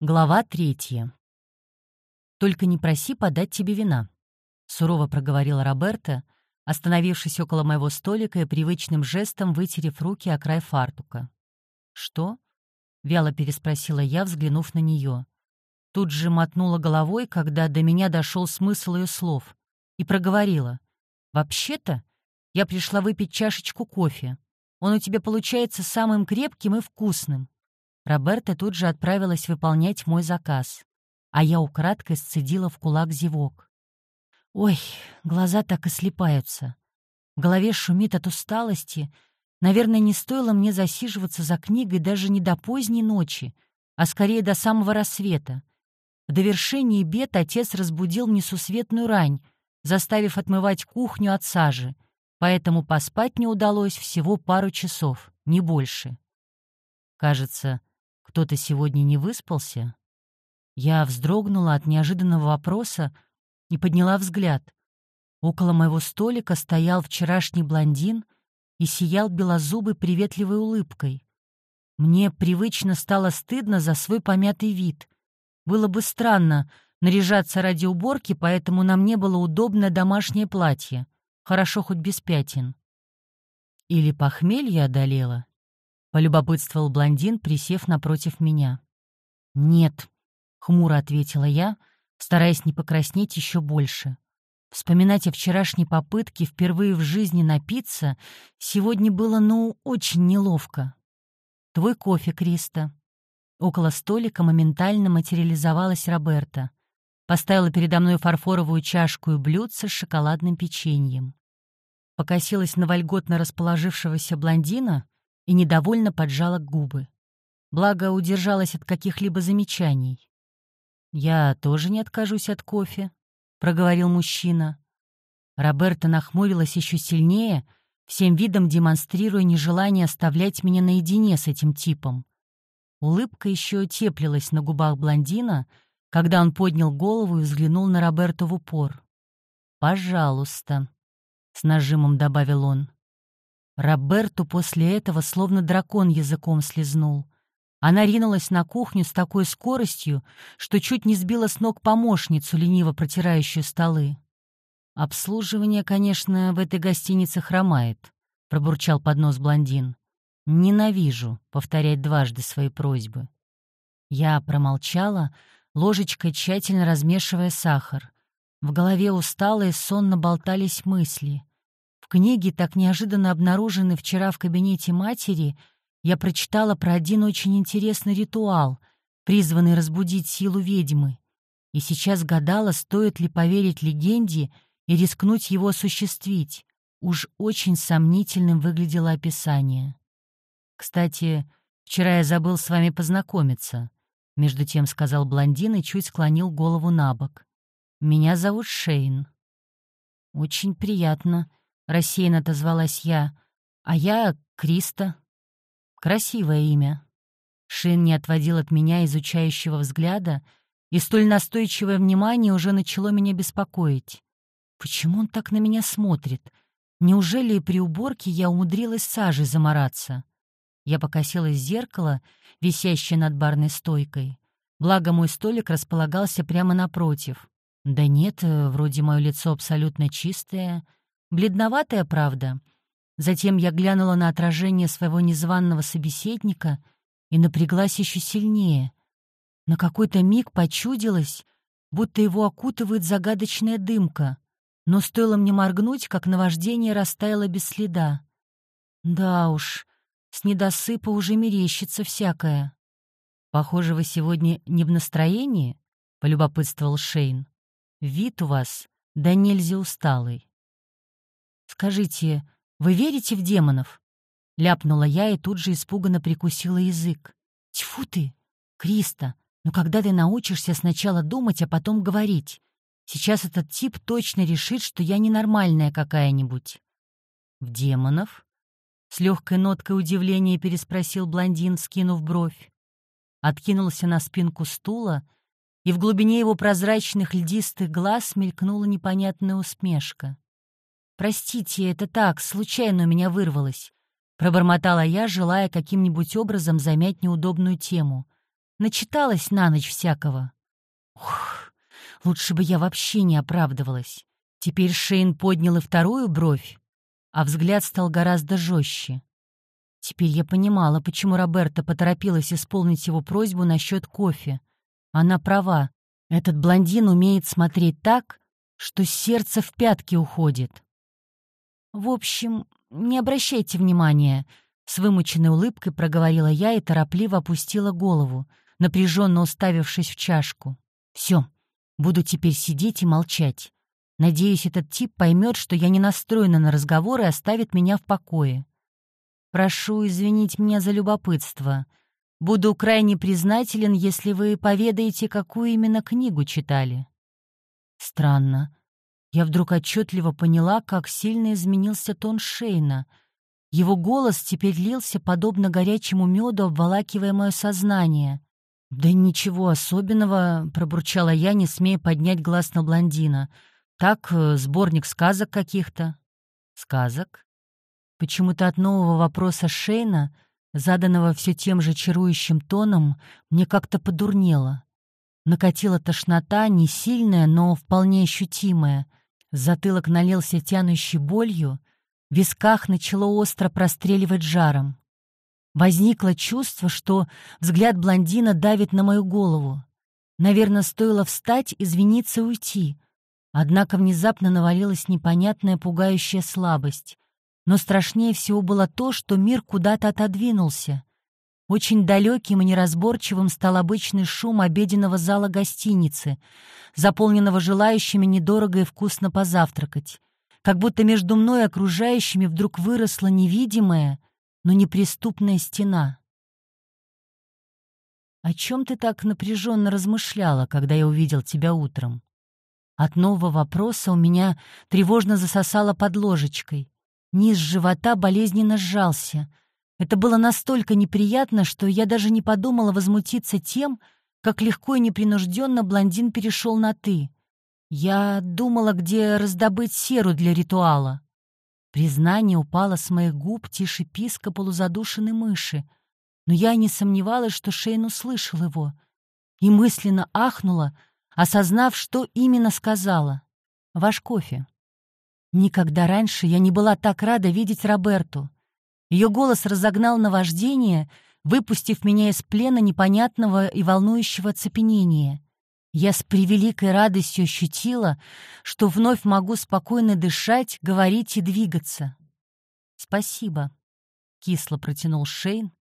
Глава третья. «Только не проси подать тебе вина», — сурово проговорила Роберта, остановившись около моего столика и привычным жестом вытерев руки о край фартука. «Что?» — вяло переспросила я, взглянув на нее. Тут же мотнула головой, когда до меня дошел смысл ее слов, и проговорила. «Вообще-то я пришла выпить чашечку кофе. Он у тебя получается самым крепким и вкусным. Роберта тут же отправилась выполнять мой заказ, а я украдкой сцедила в кулак зевок. Ой, глаза так и слепаются. В голове шумит от усталости. Наверное, не стоило мне засиживаться за книгой даже не до поздней ночи, а скорее до самого рассвета. В довершении бед отец разбудил несусветную рань, заставив отмывать кухню от сажи, поэтому поспать не удалось всего пару часов, не больше. Кажется, кто-то сегодня не выспался? Я вздрогнула от неожиданного вопроса и подняла взгляд. Около моего столика стоял вчерашний блондин и сиял белозубой приветливой улыбкой. Мне привычно стало стыдно за свой помятый вид. Было бы странно наряжаться ради уборки, поэтому на мне было удобное домашнее платье. Хорошо хоть без пятен. Или похмелье одолело, полюбопытствовал блондин, присев напротив меня. «Нет», — хмуро ответила я, стараясь не покраснеть еще больше. Вспоминать о вчерашней попытке впервые в жизни напиться сегодня было, ну, очень неловко. «Твой кофе, Криста». Около столика моментально материализовалась Роберта. Поставила передо мной фарфоровую чашку и блюдце с шоколадным печеньем. Покосилась на вольготно расположившегося блондина и недовольно поджала губы. Благо, удержалась от каких-либо замечаний. «Я тоже не откажусь от кофе», — проговорил мужчина. Роберта нахмурилась еще сильнее, всем видом демонстрируя нежелание оставлять меня наедине с этим типом. Улыбка еще теплилась на губах блондина, когда он поднял голову и взглянул на Роберту в упор. «Пожалуйста», — с нажимом добавил он. Роберту после этого словно дракон языком слезнул. Она ринулась на кухню с такой скоростью, что чуть не сбила с ног помощницу, лениво протирающую столы. «Обслуживание, конечно, в этой гостинице хромает», — пробурчал под нос блондин. «Ненавижу повторять дважды свои просьбы». Я промолчала, ложечкой тщательно размешивая сахар. В голове устало и сонно болтались мысли. В книге, так неожиданно обнаруженной вчера в кабинете матери, я прочитала про один очень интересный ритуал, призванный разбудить силу ведьмы. И сейчас гадала, стоит ли поверить легенде и рискнуть его осуществить. Уж очень сомнительным выглядело описание. «Кстати, вчера я забыл с вами познакомиться», — между тем сказал блондин и чуть склонил голову на бок. «Меня зовут Шейн». «Очень приятно», — рассеянно отозвалась я. «А я Криста». «Красивое имя». Шин не отводил от меня изучающего взгляда, и столь настойчивое внимание уже начало меня беспокоить. Почему он так на меня смотрит? Неужели при уборке я умудрилась сажей замораться? Я покосилась в зеркало, висящее над барной стойкой. Благо, мой столик располагался прямо напротив. Да нет, э, вроде мое лицо абсолютно чистое — Бледноватая, правда. Затем я глянула на отражение своего незваного собеседника и напряглась еще сильнее. На какой-то миг почудилась, будто его окутывает загадочная дымка, но стоило мне моргнуть, как наваждение растаяло без следа. Да уж, с недосыпа уже мерещится всякое. «Похоже, вы сегодня не в настроении?» — полюбопытствовал Шейн. «Вид у вас, да нельзя усталый». «Скажите, вы верите в демонов?» Ляпнула я и тут же испуганно прикусила язык. «Тьфу ты! Криста, ну когда ты научишься сначала думать, а потом говорить? Сейчас этот тип точно решит, что я ненормальная какая-нибудь». «В демонов?» С легкой ноткой удивления переспросил блондин, скинув бровь. Откинулся на спинку стула, и в глубине его прозрачных льдистых глаз мелькнула непонятная усмешка. «Простите, это так, случайно у меня вырвалось», — пробормотала я, желая каким-нибудь образом замять неудобную тему. Начиталась на ночь всякого. Ух, лучше бы я вообще не оправдывалась. Теперь Шейн поднял и вторую бровь, а взгляд стал гораздо жестче. Теперь я понимала, почему Роберта поторопилась исполнить его просьбу насчет кофе. Она права. Этот блондин умеет смотреть так, что сердце в пятки уходит. В общем, не обращайте внимания, с вымученной улыбкой проговорила я и торопливо опустила голову, напряженно уставившись в чашку. Все, буду теперь сидеть и молчать. Надеюсь, этот тип поймет, что я не настроена на разговор и оставит меня в покое. Прошу извинить меня за любопытство. Буду крайне признателен, если вы поведаете, какую именно книгу читали. Странно. Я вдруг отчетливо поняла, как сильно изменился тон Шейна. Его голос теперь лился, подобно горячему меду, обволакивая мое сознание. «Да ничего особенного», — пробурчала я, не смея поднять глаз на блондина. «Так, э, сборник сказок каких-то». «Сказок?» Почему-то от нового вопроса Шейна, заданного все тем же чарующим тоном, мне как-то подурнело. Накатила тошнота, не сильная, но вполне ощутимая. Затылок налился тянущей болью, в висках начало остро простреливать жаром. Возникло чувство, что взгляд блондина давит на мою голову. Наверное, стоило встать, извиниться и уйти. Однако внезапно навалилась непонятная пугающая слабость. Но страшнее всего было то, что мир куда-то отодвинулся. Очень далеким и неразборчивым стал обычный шум обеденного зала гостиницы, заполненного желающими недорого и вкусно позавтракать. Как будто между мной и окружающими вдруг выросла невидимая, но неприступная стена. «О чем ты так напряженно размышляла, когда я увидел тебя утром?» От нового вопроса у меня тревожно засосало под ложечкой. Низ живота болезненно сжался — это было настолько неприятно, что я даже не подумала возмутиться тем, как легко и непринужденно блондин перешел на «ты». Я думала, где раздобыть серу для ритуала. Признание упало с моих губ тише писка полузадушенной мыши, но я не сомневалась, что Шейн услышал его, и мысленно ахнула, осознав, что именно сказала. «Ваш кофе». Никогда раньше я не была так рада видеть Роберту. Ее голос разогнал наваждение, выпустив меня из плена непонятного и волнующего оцепенения. Я с превеликой радостью ощутила, что вновь могу спокойно дышать, говорить и двигаться. «Спасибо», — кисло протянул Шейн,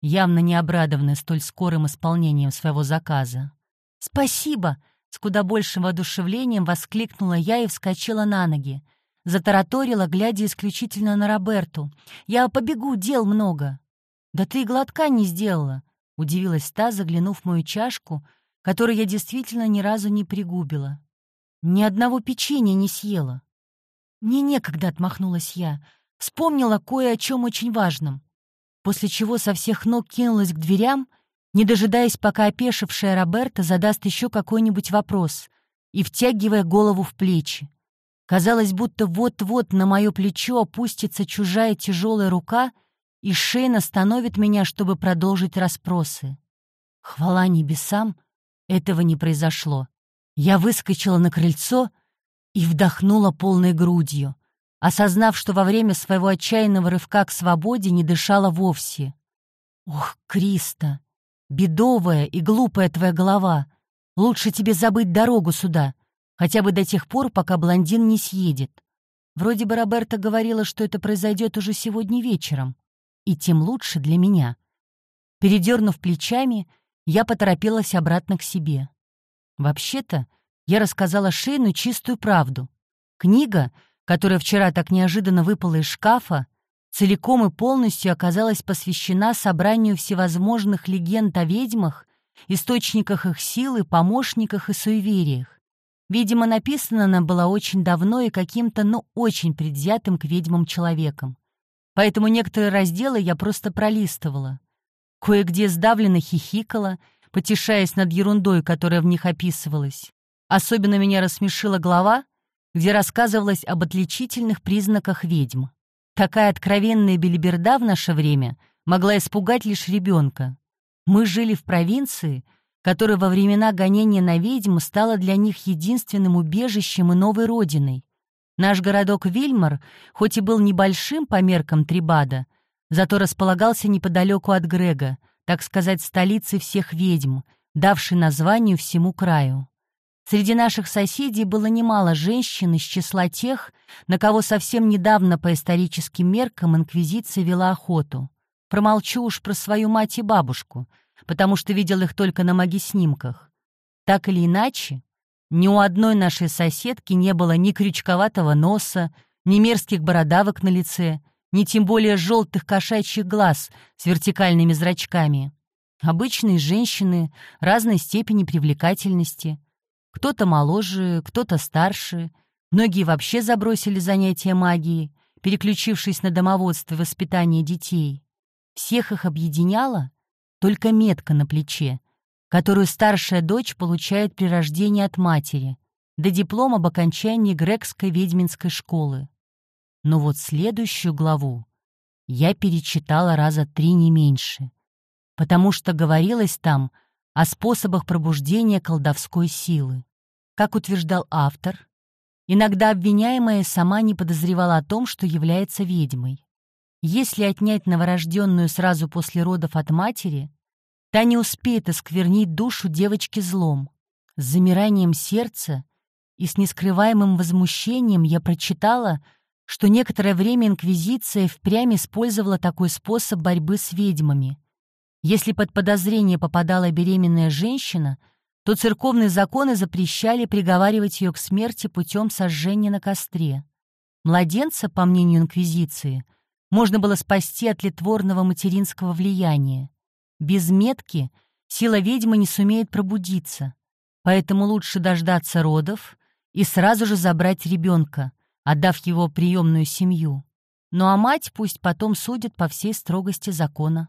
явно не обрадованный столь скорым исполнением своего заказа. «Спасибо!» — с куда большим воодушевлением воскликнула я и вскочила на ноги. Затараторила, глядя исключительно на Роберту. «Я побегу, дел много». «Да ты и глотка не сделала», — удивилась та, заглянув в мою чашку, которую я действительно ни разу не пригубила. «Ни одного печенья не съела». «Мне некогда», — отмахнулась я. Вспомнила кое о чем очень важном. После чего со всех ног кинулась к дверям, не дожидаясь, пока опешившая Роберта задаст еще какой-нибудь вопрос, и втягивая голову в плечи. Казалось, будто вот-вот на мое плечо опустится чужая тяжелая рука, и Шейн остановит меня, чтобы продолжить расспросы. Хвала небесам, этого не произошло. Я выскочила на крыльцо и вдохнула полной грудью, осознав, что во время своего отчаянного рывка к свободе не дышала вовсе. «Ох, Криста, бедовая и глупая твоя голова! Лучше тебе забыть дорогу сюда!» Хотя бы до тех пор, пока блондин не съедет. Вроде бы Роберта говорила, что это произойдет уже сегодня вечером. И тем лучше для меня. Передернув плечами, я поторопилась обратно к себе. Вообще-то, я рассказала Шейну чистую правду. Книга, которая вчера так неожиданно выпала из шкафа, целиком и полностью оказалась посвящена собранию всевозможных легенд о ведьмах, источниках их силы, помощниках и суевериях. Видимо, написана она была очень давно и каким-то, ну, очень предвзятым к ведьмам человеком. Поэтому некоторые разделы я просто пролистывала. Кое-где сдавленно хихикала, потешаясь над ерундой, которая в них описывалась. Особенно меня рассмешила глава, где рассказывалось об отличительных признаках ведьм. Такая откровенная белиберда в наше время могла испугать лишь ребенка. Мы жили в провинции, которая во времена гонения на ведьм стала для них единственным убежищем и новой родиной. Наш городок Вильмар, хоть и был небольшим по меркам Трибада, зато располагался неподалеку от Грега, так сказать, столицы всех ведьм, давшей названию всему краю. Среди наших соседей было немало женщин из числа тех, на кого совсем недавно по историческим меркам инквизиция вела охоту. Промолчу уж про свою мать и бабушку, потому что видел их только на магиснимках. Так или иначе, ни у одной нашей соседки не было ни крючковатого носа, ни мерзких бородавок на лице, ни тем более желтых кошачьих глаз с вертикальными зрачками. Обычные женщины разной степени привлекательности. Кто-то моложе, кто-то старше. Многие вообще забросили занятия магией, переключившись на домоводство и воспитание детей. Всех их объединяла только метка на плече, которую старшая дочь получает при рождении от матери, до диплома об окончании грекской ведьминской школы. Но вот следующую главу я перечитала раза три не меньше, потому что говорилось там о способах пробуждения колдовской силы. Как утверждал автор, иногда обвиняемая сама не подозревала о том, что является ведьмой. Если отнять новорожденную сразу после родов от матери, Та не успеет осквернить душу девочки злом. С замиранием сердца и с нескрываемым возмущением я прочитала, что некоторое время Инквизиция впрямь использовала такой способ борьбы с ведьмами. Если под подозрение попадала беременная женщина, то церковные законы запрещали приговаривать ее к смерти путем сожжения на костре. Младенца, по мнению Инквизиции, можно было спасти от литворного материнского влияния. Без метки сила ведьмы не сумеет пробудиться, поэтому лучше дождаться родов и сразу же забрать ребенка, отдав его приемную семью. Ну а мать пусть потом судит по всей строгости закона.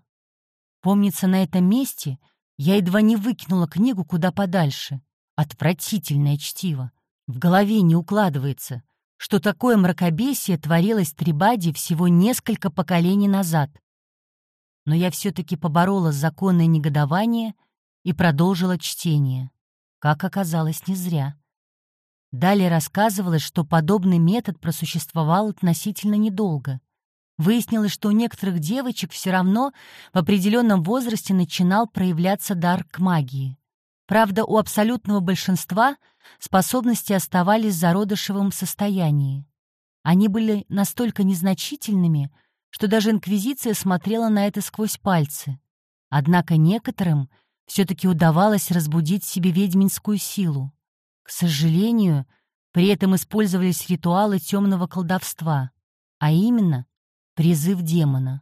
Помнится, на этом месте я едва не выкинула книгу куда подальше. Отвратительное чтиво. В голове не укладывается, что такое мракобесие творилось в Трибаде всего несколько поколений назад но я все-таки поборола законное негодование и продолжила чтение. Как оказалось, не зря. Далее рассказывалось, что подобный метод просуществовал относительно недолго. Выяснилось, что у некоторых девочек все равно в определенном возрасте начинал проявляться дар к магии. Правда, у абсолютного большинства способности оставались в зародышевом состоянии. Они были настолько незначительными, что даже Инквизиция смотрела на это сквозь пальцы. Однако некоторым все-таки удавалось разбудить в себе ведьминскую силу. К сожалению, при этом использовались ритуалы темного колдовства, а именно призыв демона.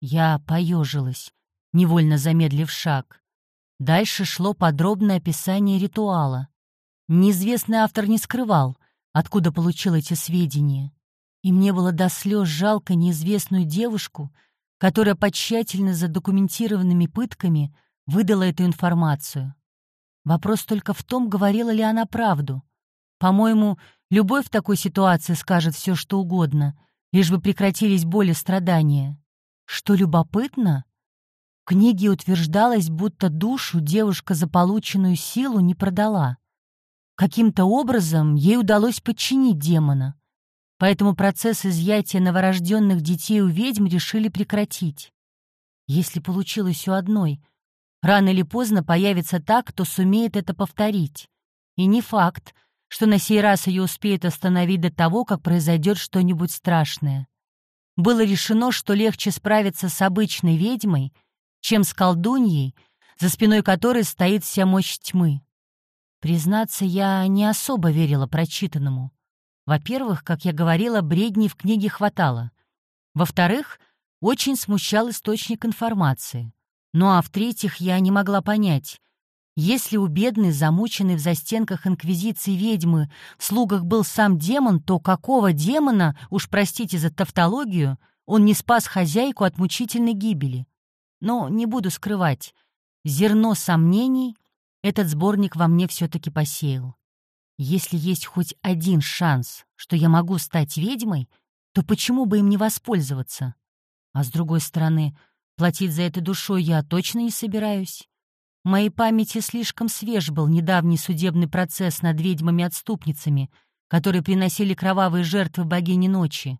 Я поежилась, невольно замедлив шаг. Дальше шло подробное описание ритуала. Неизвестный автор не скрывал, откуда получил эти сведения. И мне было до слез жалко неизвестную девушку, которая по тщательно задокументированными пытками выдала эту информацию. Вопрос только в том, говорила ли она правду. По-моему, любой в такой ситуации скажет все, что угодно, лишь бы прекратились боли и страдания. Что любопытно, в книге утверждалось, будто душу девушка за полученную силу не продала. Каким-то образом ей удалось подчинить демона поэтому процесс изъятия новорожденных детей у ведьм решили прекратить. Если получилось у одной, рано или поздно появится та, кто сумеет это повторить. И не факт, что на сей раз ее успеют остановить до того, как произойдет что-нибудь страшное. Было решено, что легче справиться с обычной ведьмой, чем с колдуньей, за спиной которой стоит вся мощь тьмы. Признаться, я не особо верила прочитанному. Во-первых, как я говорила, бредней в книге хватало. Во-вторых, очень смущал источник информации. Ну а в-третьих, я не могла понять, если у бедной, замученной в застенках инквизиции ведьмы в слугах был сам демон, то какого демона, уж простите за тавтологию, он не спас хозяйку от мучительной гибели? Но не буду скрывать, зерно сомнений этот сборник во мне все-таки посеял. Если есть хоть один шанс, что я могу стать ведьмой, то почему бы им не воспользоваться? А с другой стороны, Платить за это душой я точно не собираюсь. Моей памяти слишком свеж был недавний судебный процесс над ведьмами-отступницами, которые приносили кровавые жертвы богини ночи.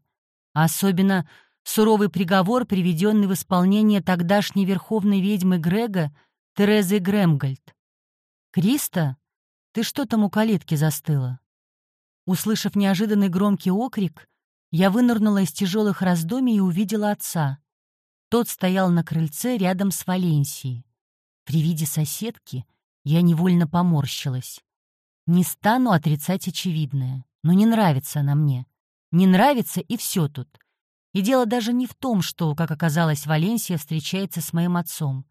А особенно суровый приговор, приведенный в исполнение тогдашней верховной ведьмы Грега Терезы Грэмгольд. «Криста, ты что там у калитки застыла?» Услышав неожиданный громкий окрик, я вынырнула из тяжелых раздумий и увидела отца. Тот стоял на крыльце рядом с Валенсией. При виде соседки я невольно поморщилась. Не стану отрицать очевидное, но не нравится она мне. Не нравится, и все тут. И дело даже не в том, что, как оказалось, Валенсия встречается с моим отцом.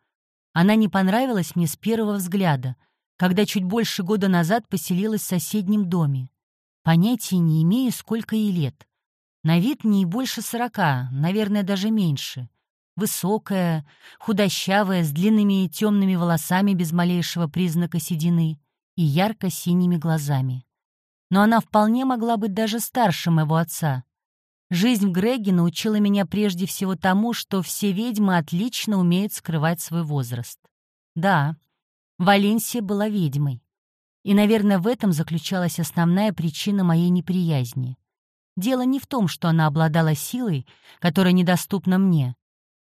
Она не понравилась мне с первого взгляда, когда чуть больше года назад поселилась в соседнем доме. Понятия не имею, сколько ей лет. На вид не больше сорока, наверное, даже меньше. Высокая, худощавая, с длинными и темными волосами без малейшего признака седины и ярко-синими глазами. Но она вполне могла быть даже старше моего отца. Жизнь в Греге научила меня прежде всего тому, что все ведьмы отлично умеют скрывать свой возраст. Да, Валенсия была ведьмой. И, наверное, в этом заключалась основная причина моей неприязни. Дело не в том, что она обладала силой, которая недоступна мне.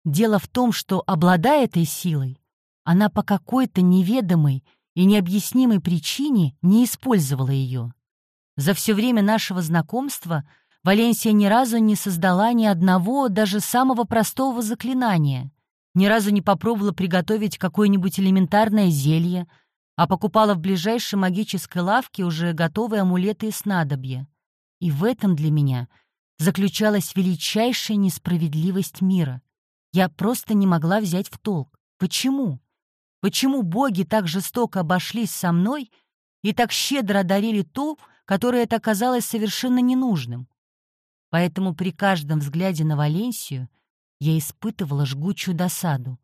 Дело в том, что, обладая этой силой, она по какой-то неведомой и необъяснимой причине не использовала ее. За все время нашего знакомства Валенсия ни разу не создала ни одного, даже самого простого заклинания, ни разу не попробовала приготовить какое-нибудь элементарное зелье, а покупала в ближайшей магической лавке уже готовые амулеты и снадобья. И в этом для меня заключалась величайшая несправедливость мира. Я просто не могла взять в толк. Почему? Почему боги так жестоко обошлись со мной и так щедро одарили то, которое это оказалось совершенно ненужным? Поэтому при каждом взгляде на Валенсию я испытывала жгучую досаду.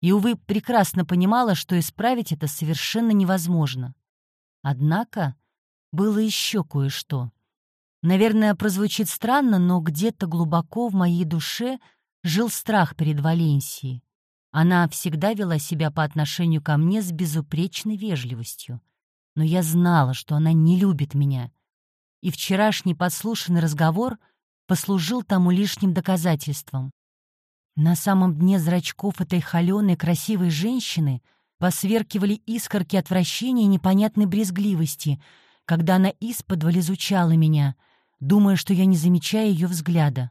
И, увы, прекрасно понимала, что исправить это совершенно невозможно. Однако было еще кое-что. Наверное, прозвучит странно, но где-то глубоко в моей душе — жил страх перед Валенсией. Она всегда вела себя по отношению ко мне с безупречной вежливостью. Но я знала, что она не любит меня. И вчерашний подслушанный разговор послужил тому лишним доказательством. На самом дне зрачков этой холеной красивой женщины посверкивали искорки отвращения и непонятной брезгливости, когда она исподволь изучала меня, думая, что я не замечаю ее взгляда.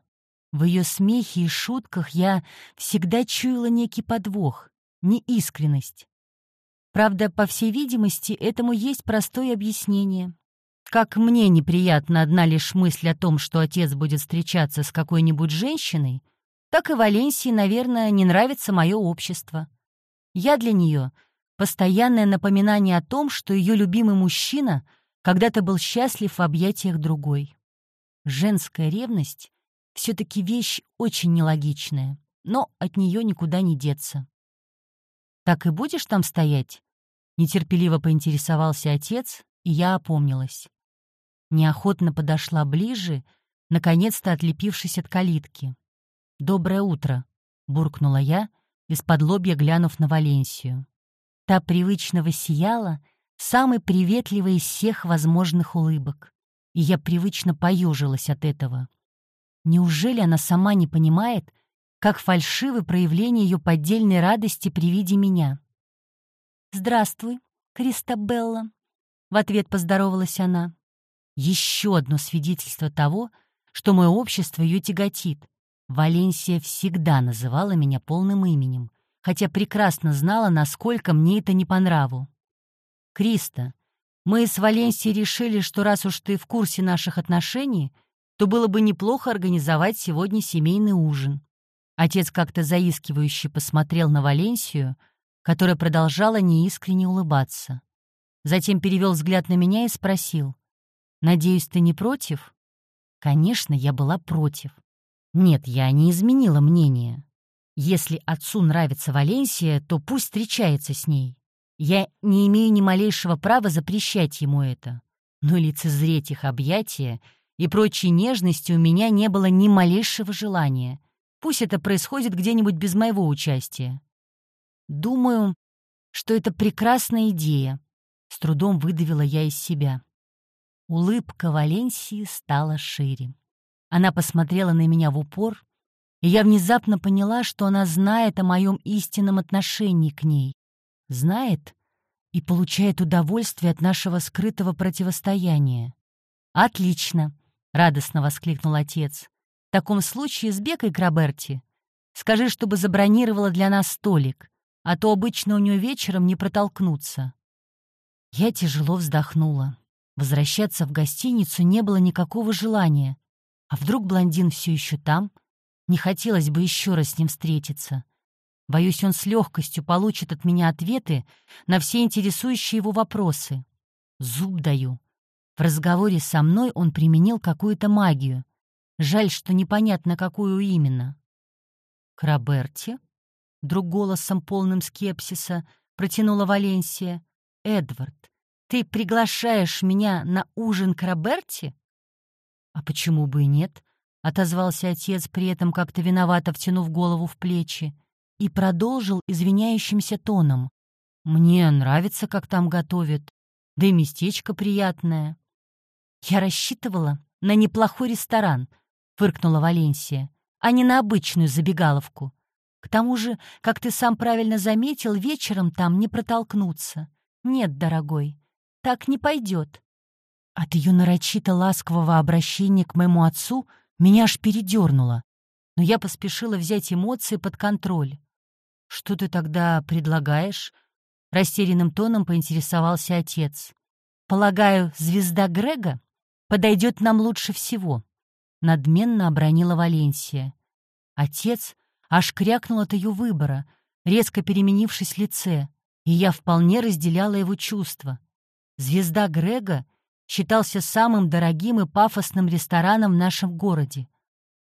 В ее смехе и шутках я всегда чуяла некий подвох, неискренность. Правда, по всей видимости, этому есть простое объяснение. Как мне неприятна одна лишь мысль о том, что отец будет встречаться с какой-нибудь женщиной, так и Валенсии, наверное, не нравится мое общество. Я для нее постоянное напоминание о том, что ее любимый мужчина когда-то был счастлив в объятиях другой. Женская ревность все-таки вещь очень нелогичная, но от нее никуда не деться. «Так и будешь там стоять?» Нетерпеливо поинтересовался отец, и я опомнилась. Неохотно подошла ближе, наконец-то отлепившись от калитки. «Доброе утро», — буркнула я, из-под лобья глянув на Валенсию. Та привычного сияла, самой приветливой из всех возможных улыбок, и я привычно поежилась от этого. Неужели она сама не понимает, как фальшивы проявление ее поддельной радости при виде меня? «Здравствуй, Кристабелла», — в ответ поздоровалась она. Еще одно свидетельство того, что мое общество ее тяготит. Валенсия всегда называла меня полным именем, хотя прекрасно знала, насколько мне это не по нраву. «Криста, мы с Валенсией решили, что раз уж ты в курсе наших отношений, — то было бы неплохо организовать сегодня семейный ужин. Отец как-то заискивающе посмотрел на Валенсию, которая продолжала неискренне улыбаться. Затем перевел взгляд на меня и спросил. «Надеюсь, ты не против?» Конечно, я была против. Нет, я не изменила мнение. Если отцу нравится Валенсия, то пусть встречается с ней. Я не имею ни малейшего права запрещать ему это. Но лицезреть их объятия — и прочей нежности у меня не было ни малейшего желания. Пусть это происходит где-нибудь без моего участия. Думаю, что это прекрасная идея. С трудом выдавила я из себя. Улыбка Валенсии стала шире. Она посмотрела на меня в упор, и я внезапно поняла, что она знает о моем истинном отношении к ней. Знает и получает удовольствие от нашего скрытого противостояния. «Отлично!» — радостно воскликнул отец. «В таком случае сбегай к Роберти. Скажи, чтобы забронировала для нас столик, а то обычно у нее вечером не протолкнуться». Я тяжело вздохнула. Возвращаться в гостиницу не было никакого желания. А вдруг блондин все еще там? Не хотелось бы еще раз с ним встретиться. Боюсь, он с легкостью получит от меня ответы на все интересующие его вопросы. Зуб даю. В разговоре со мной он применил какую-то магию. Жаль, что непонятно, какую именно. «К Роберте?» — голосом полным скепсиса протянула Валенсия. «Эдвард, ты приглашаешь меня на ужин к Роберте?» «А почему бы и нет?» — отозвался отец, при этом как-то виновато втянув голову в плечи, и продолжил извиняющимся тоном. «Мне нравится, как там готовят, да и местечко приятное». «Я рассчитывала на неплохой ресторан», — фыркнула Валенсия, «а не на обычную забегаловку. К тому же, как ты сам правильно заметил, вечером там не протолкнуться. Нет, дорогой, так не пойдет. От ее нарочито ласкового обращения к моему отцу меня аж передернуло, но я поспешила взять эмоции под контроль. «Что ты тогда предлагаешь?» — растерянным тоном поинтересовался отец. «Полагаю, звезда Грега подойдет нам лучше всего», — надменно обронила Валенсия. Отец аж крякнул от ее выбора, резко переменившись в лице, и я вполне разделяла его чувства. Звезда Грега считался самым дорогим и пафосным рестораном в нашем городе.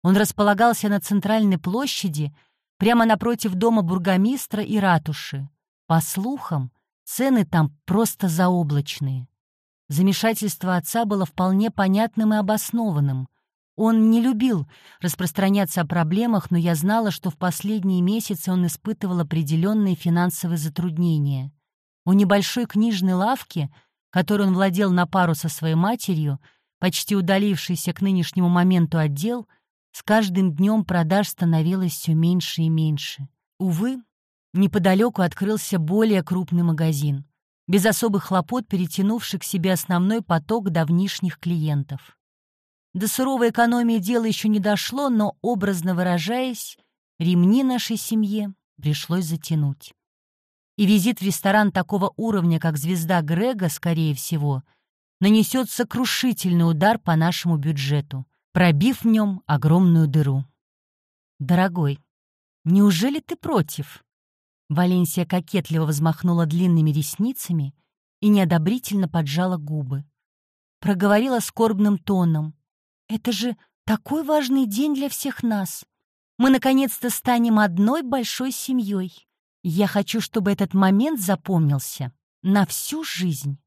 Он располагался на центральной площади, прямо напротив дома бургомистра и ратуши. По слухам, цены там просто заоблачные. Замешательство отца было вполне понятным и обоснованным. Он не любил распространяться о проблемах, но я знала, что в последние месяцы он испытывал определенные финансовые затруднения. У небольшой книжной лавки — которой он владел на пару со своей матерью, почти удалившийся к нынешнему моменту отдел, с каждым днем продаж становилось все меньше и меньше. Увы, неподалеку открылся более крупный магазин, без особых хлопот перетянувший к себе основной поток давнишних клиентов. До суровой экономии дело еще не дошло, но, образно выражаясь, ремни нашей семье пришлось затянуть. И визит в ресторан такого уровня, как «Звезда Грега», скорее всего, нанесет сокрушительный удар по нашему бюджету, пробив в нем огромную дыру. «Дорогой, неужели ты против?» Валенсия кокетливо взмахнула длинными ресницами и неодобрительно поджала губы. Проговорила скорбным тоном. «Это же такой важный день для всех нас. Мы наконец-то станем одной большой семьей. Я хочу, чтобы этот момент запомнился на всю жизнь.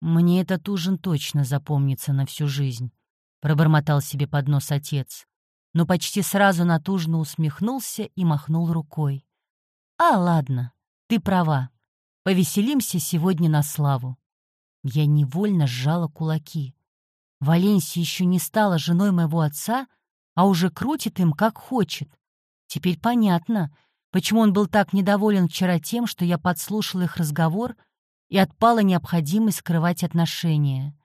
Мне этот ужин точно запомнится на всю жизнь, пробормотал себе под нос отец, но почти сразу натужно усмехнулся и махнул рукой. А, ладно, ты права. Повеселимся сегодня на славу. Я невольно сжала кулаки. Валенсия еще не стала женой моего отца, а уже крутит им как хочет. Теперь понятно, Почему он был так недоволен вчера тем, что я подслушал их разговор и отпала необходимость скрывать отношения?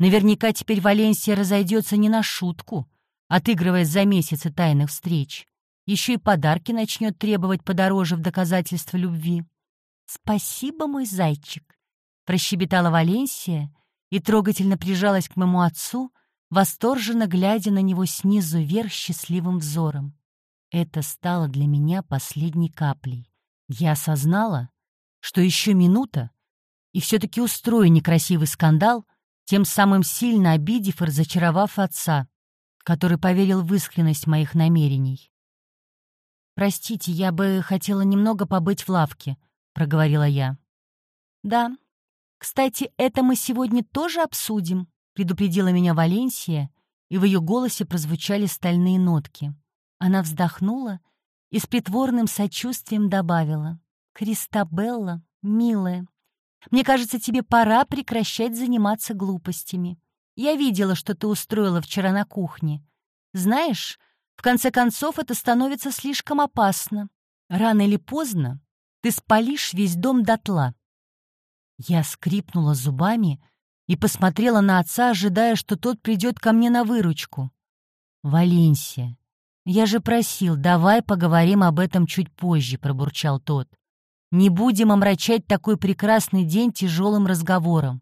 Наверняка теперь Валенсия разойдется не на шутку, отыгрывая за месяцы тайных встреч. Еще и подарки начнет требовать подороже в доказательство любви. «Спасибо, мой зайчик», — прощебетала Валенсия и трогательно прижалась к моему отцу, восторженно глядя на него снизу вверх счастливым взором. Это стало для меня последней каплей. Я осознала, что еще минута, и все-таки устрою некрасивый скандал, тем самым сильно обидев и разочаровав отца, который поверил в искренность моих намерений. «Простите, я бы хотела немного побыть в лавке», — проговорила я. «Да. Кстати, это мы сегодня тоже обсудим», — предупредила меня Валенсия, и в ее голосе прозвучали стальные нотки. Она вздохнула и с притворным сочувствием добавила. «Кристабелла, милая, мне кажется, тебе пора прекращать заниматься глупостями. Я видела, что ты устроила вчера на кухне. Знаешь, в конце концов это становится слишком опасно. Рано или поздно ты спалишь весь дом дотла». Я скрипнула зубами и посмотрела на отца, ожидая, что тот придет ко мне на выручку. «Валенсия, я же просил, давай поговорим об этом чуть позже», — пробурчал тот. «Не будем омрачать такой прекрасный день тяжелым разговором.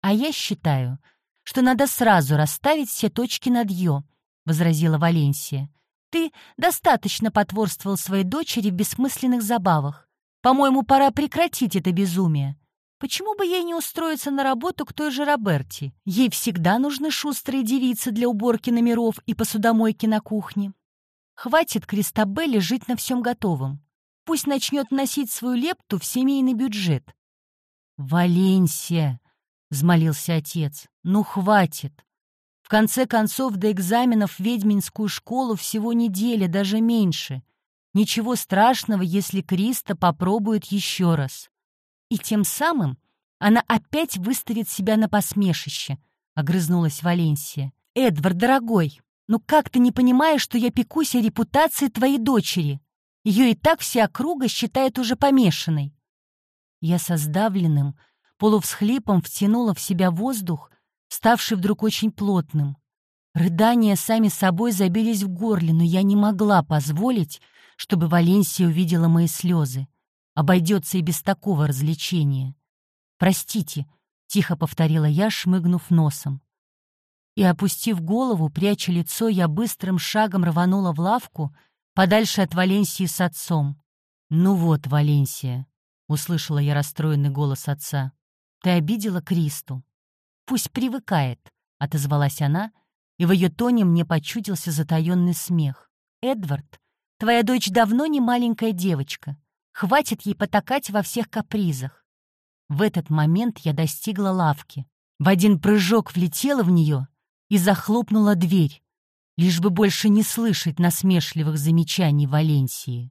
А я считаю, что надо сразу расставить все точки над «ё», — возразила Валенсия. «Ты достаточно потворствовал своей дочери в бессмысленных забавах. По-моему, пора прекратить это безумие. Почему бы ей не устроиться на работу к той же Роберти? Ей всегда нужны шустрые девицы для уборки номеров и посудомойки на кухне. Хватит Кристабелле жить на всем готовом. Пусть начнет носить свою лепту в семейный бюджет. «Валенсия!» — взмолился отец. «Ну, хватит! В конце концов, до экзаменов в ведьминскую школу всего неделя, даже меньше. Ничего страшного, если Криста попробует еще раз. И тем самым она опять выставит себя на посмешище, — огрызнулась Валенсия. «Эдвард, дорогой, ну как ты не понимаешь, что я пекусь о репутации твоей дочери? Ее и так вся округа считает уже помешанной». Я со сдавленным, полувсхлипом втянула в себя воздух, ставший вдруг очень плотным. Рыдания сами собой забились в горле, но я не могла позволить, чтобы Валенсия увидела мои слезы. Обойдется и без такого развлечения. «Простите», — тихо повторила я, шмыгнув носом. И, опустив голову, пряча лицо, я быстрым шагом рванула в лавку, подальше от Валенсии с отцом. «Ну вот, Валенсия», — услышала я расстроенный голос отца, — «ты обидела Кристу». «Пусть привыкает», — отозвалась она, и в ее тоне мне почудился затаенный смех. «Эдвард, твоя дочь давно не маленькая девочка. Хватит ей потакать во всех капризах. В этот момент я достигла лавки. В один прыжок влетела в нее и захлопнула дверь, лишь бы больше не слышать насмешливых замечаний Валенсии.